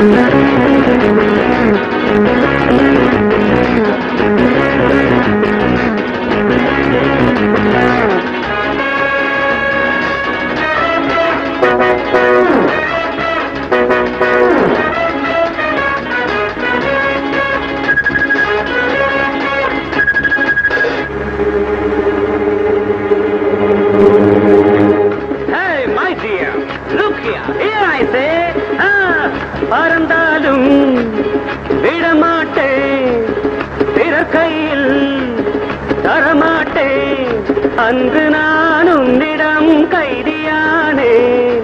Hey, my dear, look here. அன்று நான் உன்னிடம் கைதியானேன்.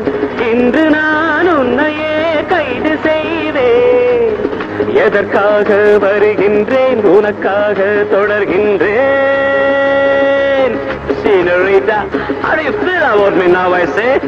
இன்று நான் உன்னையே கைது செய்வேன். எதற்காக வருகின்றேன்? உனக்காக தொடர்கின்றேன். Senorita, how do you feel about me now, I say?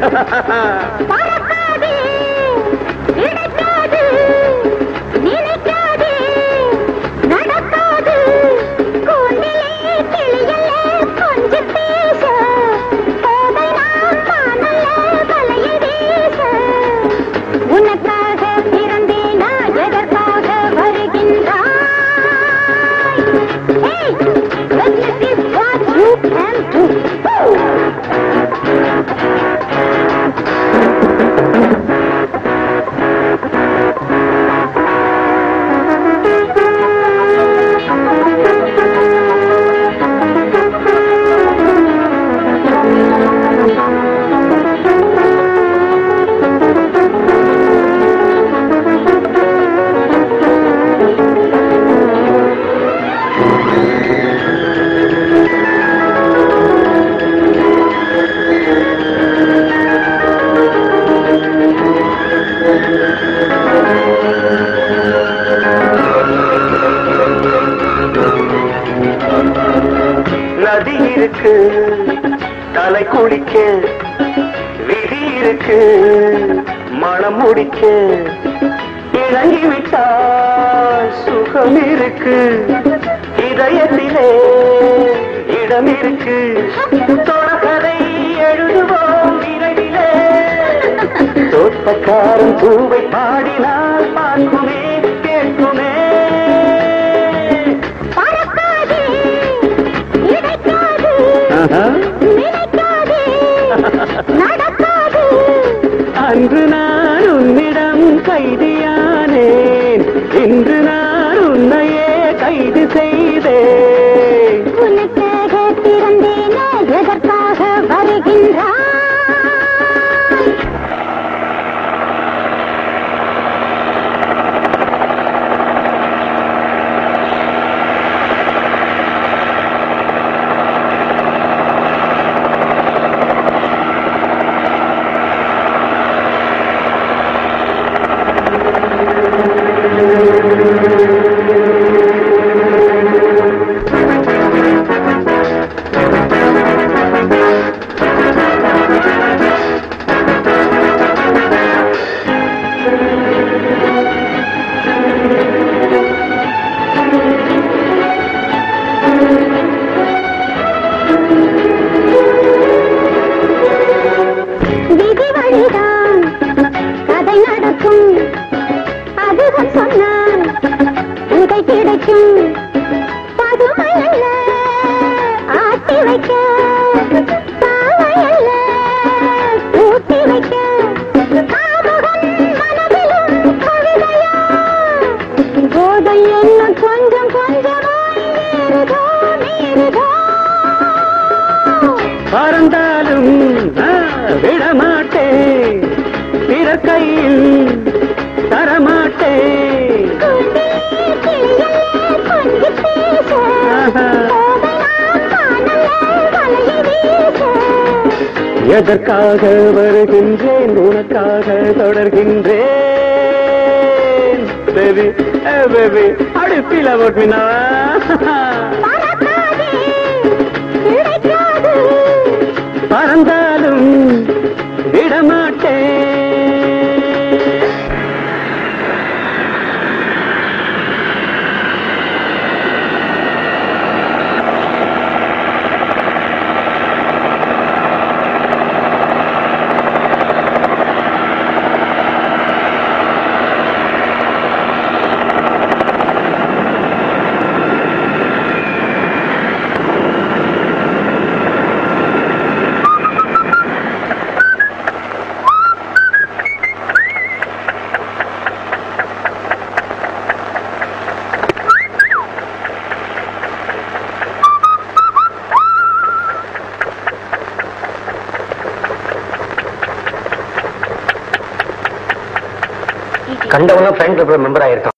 நதி இருக்கு. தலை குளிக்க. விதி இருக்கு. மனம் முடிக்க. இறங்கிவிட்டால் சுகம் இருக்கு. இதயத்திலே இடம் இருக்கு. தொடர்கதை எழுதுவோம் விரைவிலே தோட்டக்காரன் பூவை பாடினால் பார்க்குமே. Uh-huh. பறந்தாலும் நான் விடமாட்டேன். பிற கையில் தரமாட்டேன். எதற்காக வருகின்றேன்? உனக்காக தொடர்கின்றேன். பேபி பேபி அடுப்பில் about கண்டவன ஃப்ரெண்ட் மெம்பர் ஆயிருக்கான்.